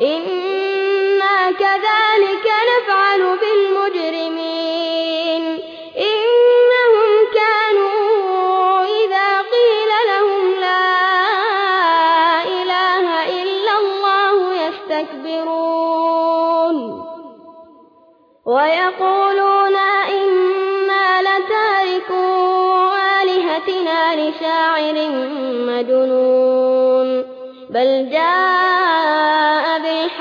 إنا كذلك نفعل بالمجرمين إنهم كانوا إذا قيل لهم لا إله إلا الله يستكبرون ويقولون إنا لتاركوا آلهتنا لشاعر مجنون بل جاء